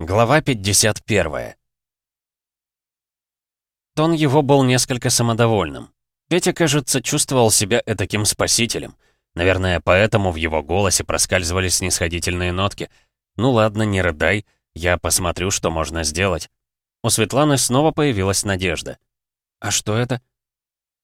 Глава 51 Тон его был несколько самодовольным. Петя, кажется, чувствовал себя этаким спасителем. Наверное, поэтому в его голосе проскальзывали снисходительные нотки. «Ну ладно, не рыдай, я посмотрю, что можно сделать». У Светланы снова появилась надежда. «А что это?»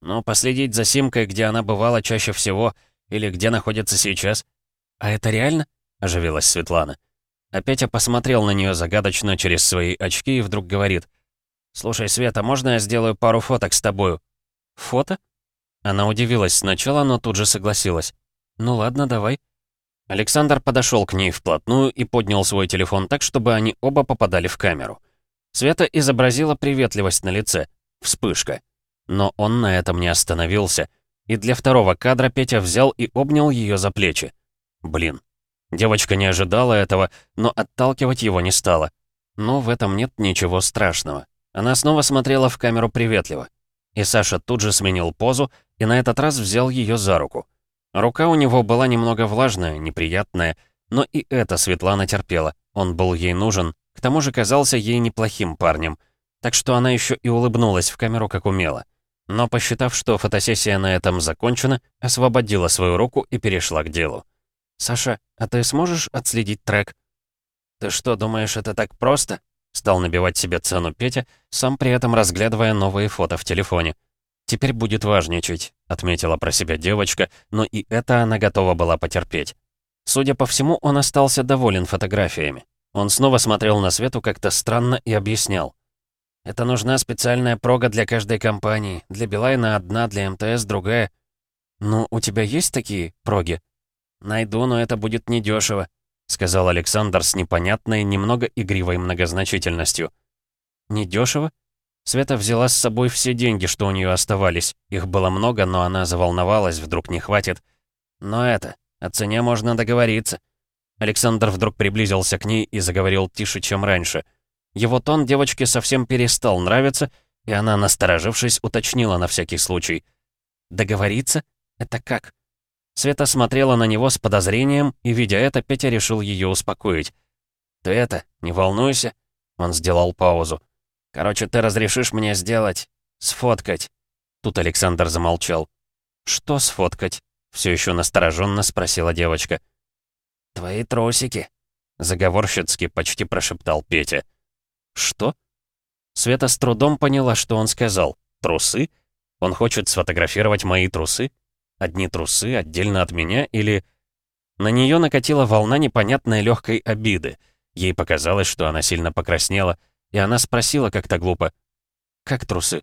«Ну, последить за Симкой, где она бывала чаще всего, или где находится сейчас». «А это реально?» — оживилась Светлана. А Петя посмотрел на нее загадочно через свои очки и вдруг говорит. «Слушай, Света, можно я сделаю пару фоток с тобою?» «Фото?» Она удивилась сначала, но тут же согласилась. «Ну ладно, давай». Александр подошел к ней вплотную и поднял свой телефон так, чтобы они оба попадали в камеру. Света изобразила приветливость на лице. Вспышка. Но он на этом не остановился. И для второго кадра Петя взял и обнял ее за плечи. Блин, Девочка не ожидала этого, но отталкивать его не стала. Но в этом нет ничего страшного. Она снова смотрела в камеру приветливо. И Саша тут же сменил позу и на этот раз взял ее за руку. Рука у него была немного влажная, неприятная, но и это Светлана терпела. Он был ей нужен, к тому же казался ей неплохим парнем. Так что она еще и улыбнулась в камеру, как умела. Но посчитав, что фотосессия на этом закончена, освободила свою руку и перешла к делу. «Саша, а ты сможешь отследить трек?» «Ты что, думаешь, это так просто?» Стал набивать себе цену Петя, сам при этом разглядывая новые фото в телефоне. «Теперь будет важничать», — отметила про себя девочка, но и это она готова была потерпеть. Судя по всему, он остался доволен фотографиями. Он снова смотрел на Свету как-то странно и объяснял. «Это нужна специальная прога для каждой компании. Для Билайна одна, для МТС другая». «Ну, у тебя есть такие проги?» «Найду, но это будет недешево», — сказал Александр с непонятной, немного игривой многозначительностью. «Недешево?» Света взяла с собой все деньги, что у нее оставались. Их было много, но она заволновалась, вдруг не хватит. «Но это, о цене можно договориться». Александр вдруг приблизился к ней и заговорил тише, чем раньше. Его тон девочке совсем перестал нравиться, и она, насторожившись, уточнила на всякий случай. «Договориться? Это как?» Света смотрела на него с подозрением, и, видя это, Петя решил ее успокоить. «Ты это, не волнуйся», — он сделал паузу. «Короче, ты разрешишь мне сделать... сфоткать». Тут Александр замолчал. «Что сфоткать?» — все еще настороженно спросила девочка. «Твои трусики», — заговорщицки почти прошептал Петя. «Что?» Света с трудом поняла, что он сказал. «Трусы? Он хочет сфотографировать мои трусы? Одни трусы, отдельно от меня, или... На нее накатила волна непонятной легкой обиды. Ей показалось, что она сильно покраснела, и она спросила как-то глупо. «Как трусы?»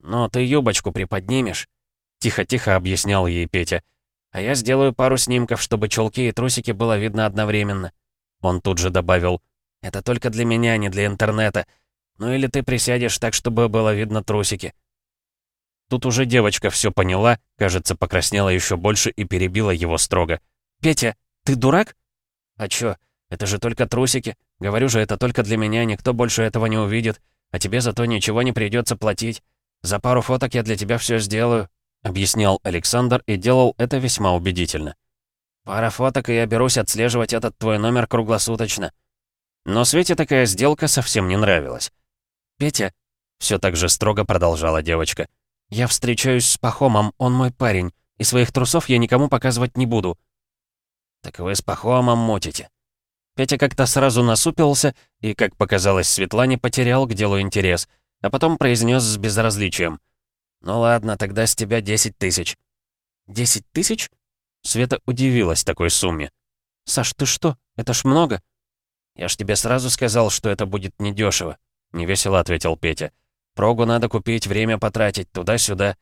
«Ну, ты юбочку приподнимешь», — тихо-тихо объяснял ей Петя. «А я сделаю пару снимков, чтобы чулки и трусики было видно одновременно». Он тут же добавил. «Это только для меня, не для интернета. Ну или ты присядешь так, чтобы было видно трусики». Тут уже девочка все поняла, кажется, покраснела еще больше и перебила его строго. «Петя, ты дурак?» «А чё? Это же только трусики. Говорю же, это только для меня, никто больше этого не увидит. А тебе зато ничего не придется платить. За пару фоток я для тебя все сделаю», — объяснял Александр и делал это весьма убедительно. «Пара фоток, и я берусь отслеживать этот твой номер круглосуточно». Но Свете такая сделка совсем не нравилась. «Петя», — все так же строго продолжала девочка, — «Я встречаюсь с Пахомом, он мой парень, и своих трусов я никому показывать не буду». «Так вы с Пахомом мутите». Петя как-то сразу насупился и, как показалось Светлане, потерял к делу интерес, а потом произнес с безразличием. «Ну ладно, тогда с тебя 10 тысяч». «Десять тысяч?» Света удивилась такой сумме. «Саш, ты что? Это ж много». «Я ж тебе сразу сказал, что это будет недешево», — невесело ответил Петя. Прогу надо купить, время потратить, туда-сюда».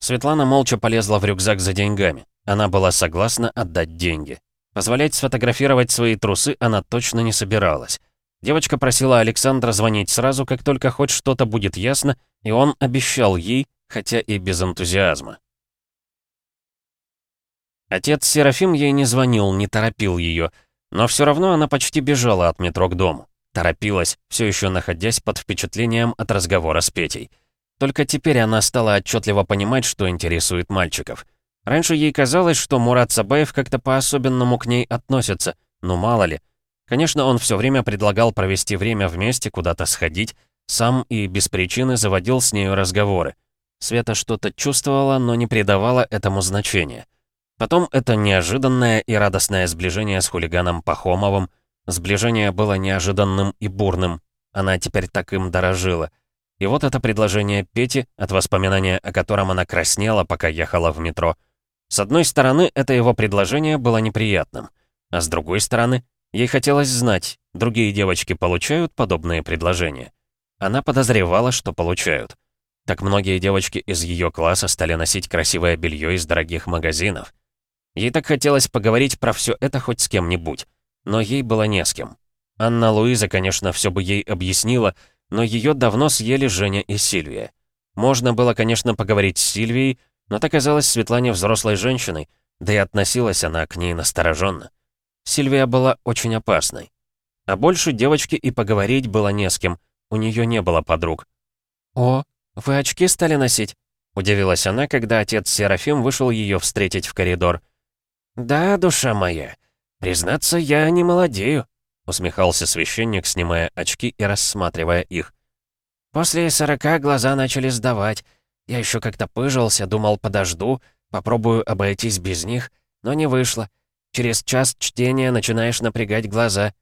Светлана молча полезла в рюкзак за деньгами. Она была согласна отдать деньги. Позволять сфотографировать свои трусы она точно не собиралась. Девочка просила Александра звонить сразу, как только хоть что-то будет ясно, и он обещал ей, хотя и без энтузиазма. Отец Серафим ей не звонил, не торопил ее, но все равно она почти бежала от метро к дому. Торопилась, все еще находясь под впечатлением от разговора с Петей. Только теперь она стала отчетливо понимать, что интересует мальчиков. Раньше ей казалось, что Мурат Сабаев как-то по-особенному к ней относится, ну мало ли. Конечно, он все время предлагал провести время вместе, куда-то сходить, сам и без причины заводил с нею разговоры. Света что-то чувствовала, но не придавала этому значения. Потом это неожиданное и радостное сближение с хулиганом Пахомовым. Сближение было неожиданным и бурным. Она теперь так им дорожила. И вот это предложение Пети, от воспоминания о котором она краснела, пока ехала в метро. С одной стороны, это его предложение было неприятным. А с другой стороны, ей хотелось знать, другие девочки получают подобные предложения. Она подозревала, что получают. Так многие девочки из ее класса стали носить красивое белье из дорогих магазинов. Ей так хотелось поговорить про все это хоть с кем-нибудь, но ей было не с кем. Анна Луиза, конечно, все бы ей объяснила, но ее давно съели Женя и Сильвия. Можно было, конечно, поговорить с Сильвией, но так казалось Светлане взрослой женщиной, да и относилась она к ней настороженно. Сильвия была очень опасной. А больше девочке и поговорить было не с кем, у нее не было подруг. «О, вы очки стали носить?» — удивилась она, когда отец Серафим вышел ее встретить в коридор. «Да, душа моя, признаться, я не молодею», — усмехался священник, снимая очки и рассматривая их. «После сорока глаза начали сдавать. Я еще как-то пыжился, думал, подожду, попробую обойтись без них, но не вышло. Через час чтения начинаешь напрягать глаза».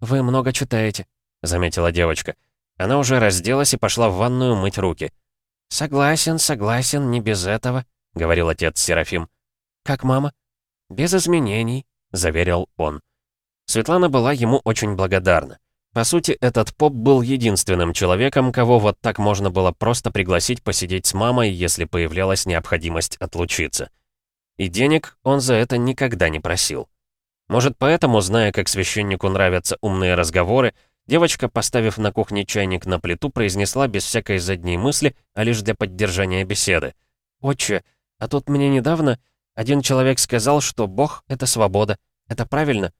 «Вы много читаете», — заметила девочка. Она уже разделась и пошла в ванную мыть руки. «Согласен, согласен, не без этого», — говорил отец Серафим. «Как мама?» «Без изменений», — заверил он. Светлана была ему очень благодарна. По сути, этот поп был единственным человеком, кого вот так можно было просто пригласить посидеть с мамой, если появлялась необходимость отлучиться. И денег он за это никогда не просил. Может, поэтому, зная, как священнику нравятся умные разговоры, девочка, поставив на кухне чайник на плиту, произнесла без всякой задней мысли, а лишь для поддержания беседы. «Отче, а тут мне недавно один человек сказал, что Бог — это свобода. Это правильно?»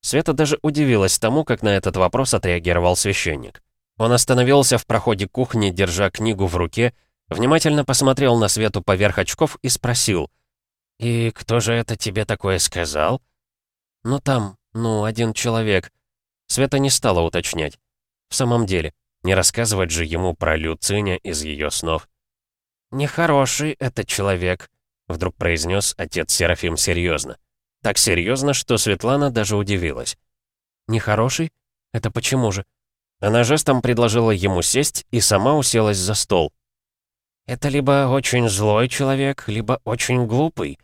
Света даже удивилась тому, как на этот вопрос отреагировал священник. Он остановился в проходе кухни, держа книгу в руке, внимательно посмотрел на Свету поверх очков и спросил. «И кто же это тебе такое сказал?» «Ну там, ну, один человек». Света не стала уточнять. В самом деле, не рассказывать же ему про Люциня из ее снов. «Нехороший это человек», — вдруг произнес отец Серафим серьезно. Так серьезно, что Светлана даже удивилась. «Нехороший? Это почему же?» Она жестом предложила ему сесть и сама уселась за стол. «Это либо очень злой человек, либо очень глупый».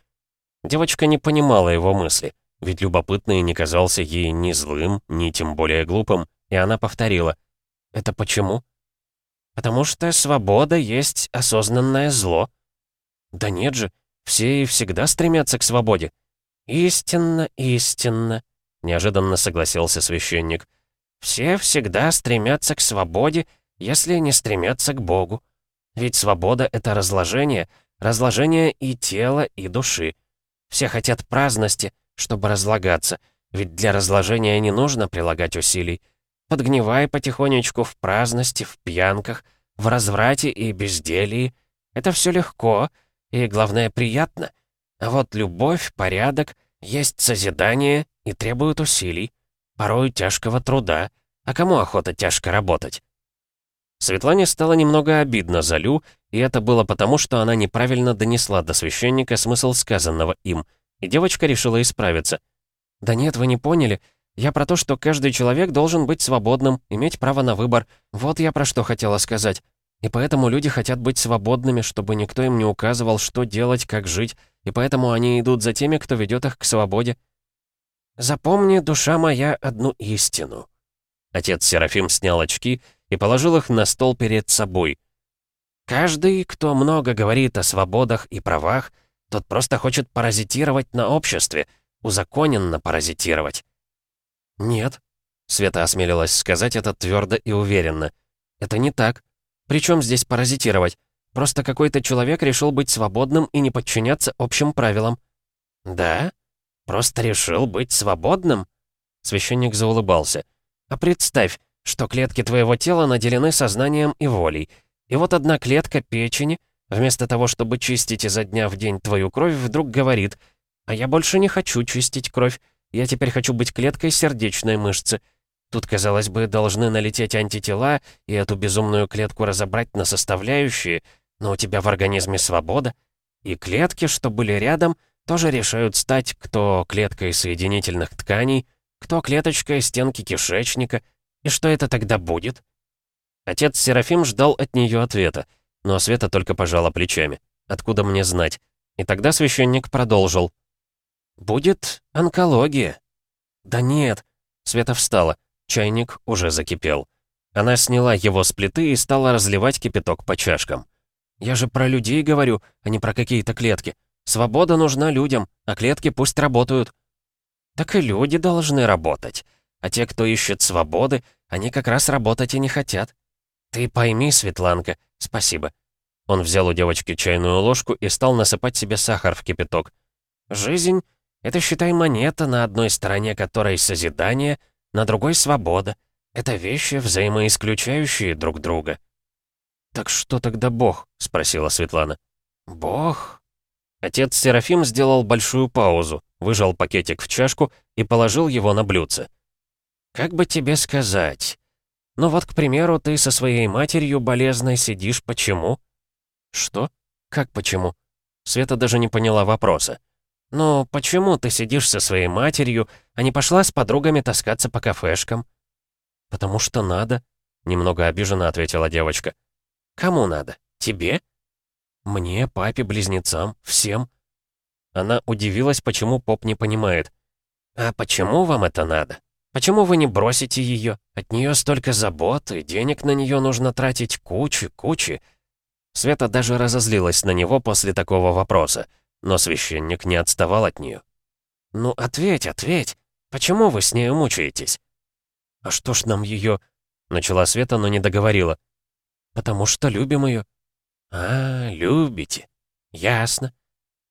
Девочка не понимала его мысли, ведь любопытный не казался ей ни злым, ни тем более глупым, и она повторила. «Это почему?» «Потому что свобода есть осознанное зло». «Да нет же, все и всегда стремятся к свободе. «Истинно, истинно», — неожиданно согласился священник. «Все всегда стремятся к свободе, если не стремятся к Богу. Ведь свобода — это разложение, разложение и тела, и души. Все хотят праздности, чтобы разлагаться, ведь для разложения не нужно прилагать усилий. Подгнивай потихонечку в праздности, в пьянках, в разврате и безделии. Это все легко и, главное, приятно. А вот любовь, порядок, есть созидание и требуют усилий, порой тяжкого труда. А кому охота тяжко работать? Светлане стало немного обидно за Лю, и это было потому, что она неправильно донесла до священника смысл сказанного им, и девочка решила исправиться. «Да нет, вы не поняли. Я про то, что каждый человек должен быть свободным, иметь право на выбор. Вот я про что хотела сказать. И поэтому люди хотят быть свободными, чтобы никто им не указывал, что делать, как жить, и поэтому они идут за теми, кто ведет их к свободе. «Запомни, душа моя, одну истину». Отец Серафим снял очки и положил их на стол перед собой. «Каждый, кто много говорит о свободах и правах, тот просто хочет паразитировать на обществе, узаконенно паразитировать». «Нет», — Света осмелилась сказать это твердо и уверенно. «Это не так. Причем здесь паразитировать? Просто какой-то человек решил быть свободным и не подчиняться общим правилам». «Да? Просто решил быть свободным?» Священник заулыбался. «А представь, что клетки твоего тела наделены сознанием и волей. И вот одна клетка печени, вместо того, чтобы чистить изо дня в день твою кровь, вдруг говорит, «А я больше не хочу чистить кровь. Я теперь хочу быть клеткой сердечной мышцы. Тут, казалось бы, должны налететь антитела и эту безумную клетку разобрать на составляющие, но у тебя в организме свобода. И клетки, что были рядом, тоже решают стать кто клеткой соединительных тканей, кто клеточкой стенки кишечника. И что это тогда будет? Отец Серафим ждал от нее ответа, но Света только пожала плечами. Откуда мне знать? И тогда священник продолжил. «Будет онкология». «Да нет». Света встала. Чайник уже закипел. Она сняла его с плиты и стала разливать кипяток по чашкам. «Я же про людей говорю, а не про какие-то клетки. Свобода нужна людям, а клетки пусть работают». «Так и люди должны работать. А те, кто ищет свободы, они как раз работать и не хотят. Ты пойми, Светланка, спасибо». Он взял у девочки чайную ложку и стал насыпать себе сахар в кипяток. «Жизнь — это, считай, монета, на одной стороне которой созидание, на другой — свобода. Это вещи, взаимоисключающие друг друга». «Так что тогда Бог?» — спросила Светлана. «Бог?» Отец Серафим сделал большую паузу, выжал пакетик в чашку и положил его на блюдце. «Как бы тебе сказать? Ну вот, к примеру, ты со своей матерью болезной сидишь, почему?» «Что? Как почему?» Света даже не поняла вопроса. «Ну, почему ты сидишь со своей матерью, а не пошла с подругами таскаться по кафешкам?» «Потому что надо», — немного обиженно ответила девочка. «Кому надо? Тебе?» «Мне, папе, близнецам, всем». Она удивилась, почему поп не понимает. «А почему вам это надо?» Почему вы не бросите ее? От нее столько забот, и денег на нее нужно тратить кучи, кучи. Света даже разозлилась на него после такого вопроса, но священник не отставал от нее. «Ну, ответь, ответь! Почему вы с нею мучаетесь?» «А что ж нам ее?» — начала Света, но не договорила. «Потому что любим ее». «А, любите. Ясно.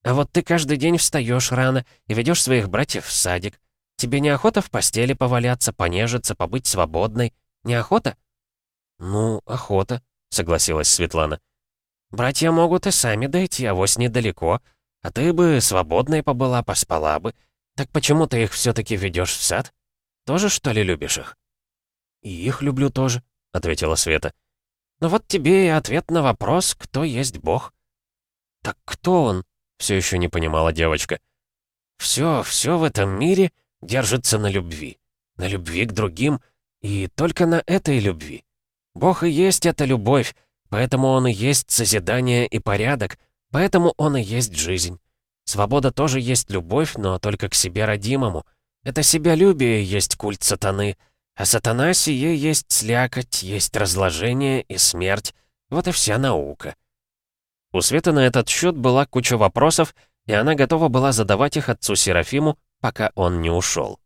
А вот ты каждый день встаешь рано и ведешь своих братьев в садик. Тебе неохота в постели поваляться, понежиться, побыть свободной? Неохота?» «Ну, охота», — согласилась Светлана. «Братья могут и сами дойти, а вось недалеко. А ты бы свободной побыла, поспала бы. Так почему ты их все таки ведешь в сад? Тоже, что ли, любишь их?» «И их люблю тоже», — ответила Света. «Ну вот тебе и ответ на вопрос, кто есть Бог». «Так кто он?» — все еще не понимала девочка. «Все, все в этом мире держится на любви. На любви к другим, и только на этой любви. Бог и есть эта любовь, поэтому Он и есть созидание и порядок, поэтому Он и есть жизнь. Свобода тоже есть любовь, но только к себе родимому. Это себялюбие есть культ сатаны, а сатана сие есть слякоть, есть разложение и смерть. Вот и вся наука. У Светы на этот счет была куча вопросов, и она готова была задавать их отцу Серафиму, пока он не ушел.